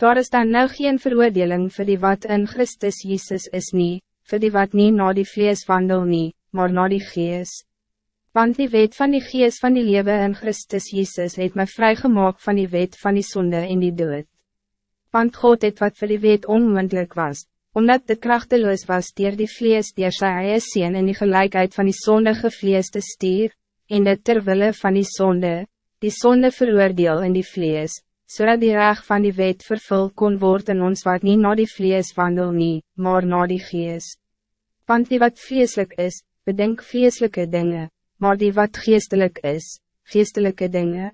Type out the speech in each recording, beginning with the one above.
Daar is dan nou geen veroordeling voor die wat in Christus Jezus is nie, voor die wat niet na die vlees wandel nie, maar na die gees. Want die wet van die gees van die leven in Christus Jezus het my vrygemaak van die wet van die zonde in die dood. Want God het wat voor die wet onmiddellijk was, omdat de krachteloos was dier die vlees dier sy eie sien in die gelijkheid van die zondige vlees te stier, en dit terwille van die zonde, die zonde veroordeel in die vlees, zodat die reg van die wet vervuld kon worden in ons wat niet naar die vlees wandel nie, maar naar die gees. Want die wat vleeslik is, bedenk vleeslijke dingen, maar die wat geestelijk is, geestelijke dingen.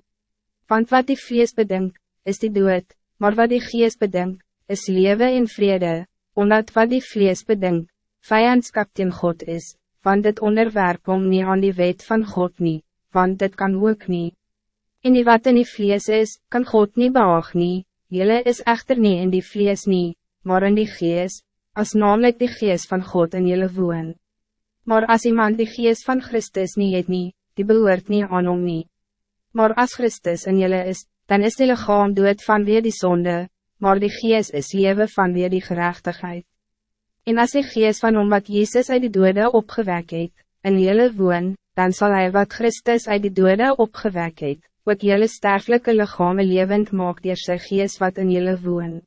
Want wat die vlees bedenk, is die dood, maar wat die geest bedenk, is leven in vrede, omdat wat die vlees bedenk, vijandskap teen God is, want het onderwerp om niet aan die wet van God niet, want het kan ook niet. En die wat in die vlees is, kan God niet behaag nie, jylle is echter niet in die vlees nie, maar in die gees, als namelijk die gees van God in jylle woon. Maar als iemand die gees van Christus niet het nie, die behoort niet aan om nie. Maar als Christus in jylle is, dan is die lichaam dood vanweer die zonde, maar die gees is leven vanweer die gerechtigheid. En als die gees van om wat Jezus uit die dode opgewek het, in jylle woon, dan zal hij wat Christus uit die dode opgewek het, ook jylle sterflike lichame levend maak dier sy gees wat in jylle woon.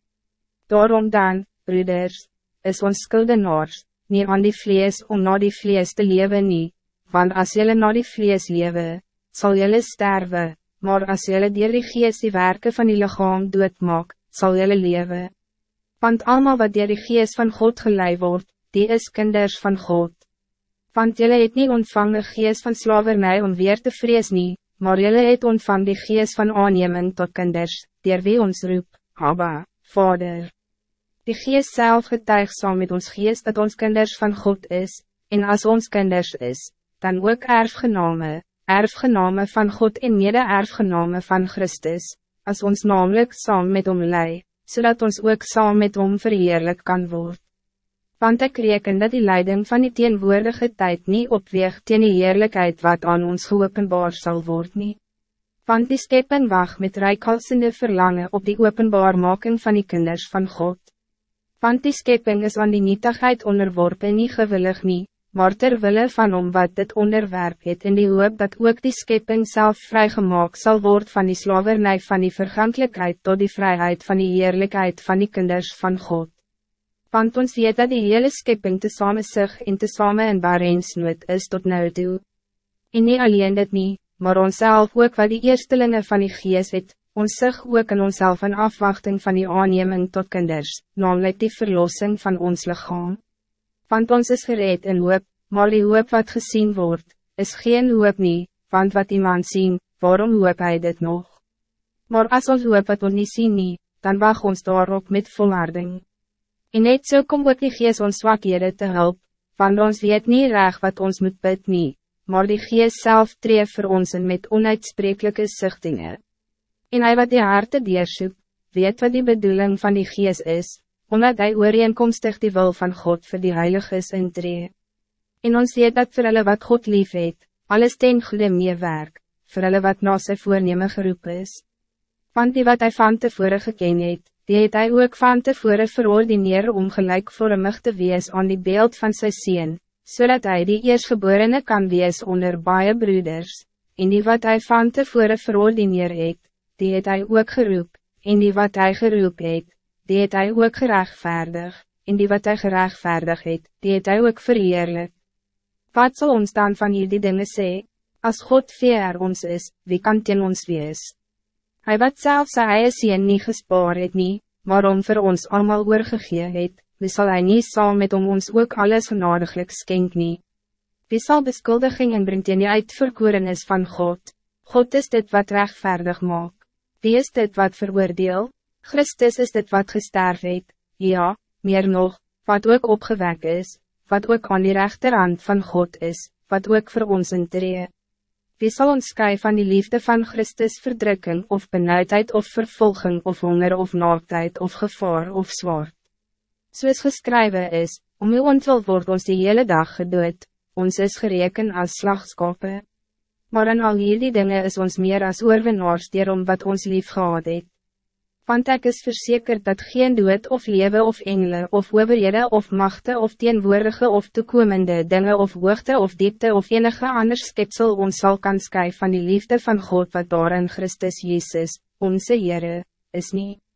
Daarom dan, broeders, is ons skuldenaars, nie aan die vlees om na die vlees te leven nie, want as jylle na die vlees lewe, sal jylle sterwe, maar as jylle dier die gees die werken van die lichaam doodmaak, sal jylle lewe. Want allemaal wat dier die gees van God gelei word, die is kinders van God. Want jylle het nie ontvang gees van slavernij om weer te vrees nie, maar jullie het ontvang die geest van aanneming tot kinders, dier wie ons roep, Abba, Vader. Die geest zelf getuig saam met ons geest dat ons kinders van God is, en als ons kinders is, dan ook erfgename, erfgename van God en mede erfgename van Christus, als ons namelijk saam met hom lei, zodat ons ook saam met hom verheerlijk kan worden want ik reken dat die leiding van die teenwoordige tijd niet opweeg teen die heerlijkheid wat aan ons geopenbaar zal worden. nie. Want die schepen wacht met rijkhalsende verlangen op die openbaarmaking van die kinders van God. Want die schepping is aan die nietigheid onderworpen niet gewillig nie, maar terwille van om wat dit onderwerp het in die hoop dat ook die schepping zelf vrijgemaakt zal worden van die slavernij van die vergankelijkheid tot die vrijheid van die heerlijkheid van die kinders van God want ons weet dat die hele schepping te samen sig en te samen in barensnood is tot nou toe. En nie alleen dit nie, maar onszelf ook wat die eerstelingen van die gees het, ons sig ook in onszelf in afwachting van die aanneming tot kinders, namelijk die verlossing van ons lichaam. Want ons is gereed in hoop, maar die hoop wat gezien wordt, is geen hoop nie, want wat iemand zien, waarom hoop hij dit nog? Maar als ons hoop wat ons niet zien nie, dan wacht ons daarop met volharding. En net so kom ook die gees ons zwakhede te help, want ons weet niet reg wat ons moet bid nie, maar die gees zelf tree vir ons in met onuitsprekelijke zichtingen. En hij wat die harte deersoek, weet wat die bedoeling van die gees is, omdat hij ooreenkomstig die wil van God voor die heiliges intree. En ons weet dat voor hulle wat God lief het, alles ten goede meewerk, voor hulle wat na sy voorneme geroep is. Want die wat hij van tevore geken het, die het hy ook van tevore verordineer om gelijkvormig te wees aan die beeld van sy sien, zodat hij die eerstgeborene kan wees onder baie broeders, en die wat hij van tevore verordineer het, die het hy ook geroep, en die wat hij geroep het, die het hy ook gerechtvaardig, en die wat hij gerechtvaardig het, die het hy ook verheerlijk. Wat zal ons dan van jullie dingen sê, als God veer ons is, wie kan teen ons wees? Hij wat zelf sy eie sien nie gespaar het nie, maar om vir ons allemaal oorgegee het, wie sal hy nie saam met om ons ook alles genadiglik skenk nie. Wie sal beskuldiging inbring teen die uitverkorenis van God? God is dit wat rechtvaardig maak. Wie is dit wat veroordeel? Christus is dit wat gesterf het, ja, meer nog, wat ook opgewek is, wat ook aan die rechterhand van God is, wat ook voor ons intree. Wie zal ons sky van die liefde van Christus verdrukking of benauwdheid of vervolging of honger of naaktheid of gevaar of zwaard? Soos geskrywe is, om uw ontwil word ons die hele dag gedood, ons is gereken als slagskape. Maar in al hierdie dingen is ons meer als oorwinnaars om wat ons lief gehad het. Want ek is verzekerd dat geen dood of leven of engelen of overhede of machten of teenwoordige of toekomende dingen of hoogte of diepte of enige ander skepsel ons sal kan skui van die liefde van God wat daar in Christus Jezus, onze Heere, is niet.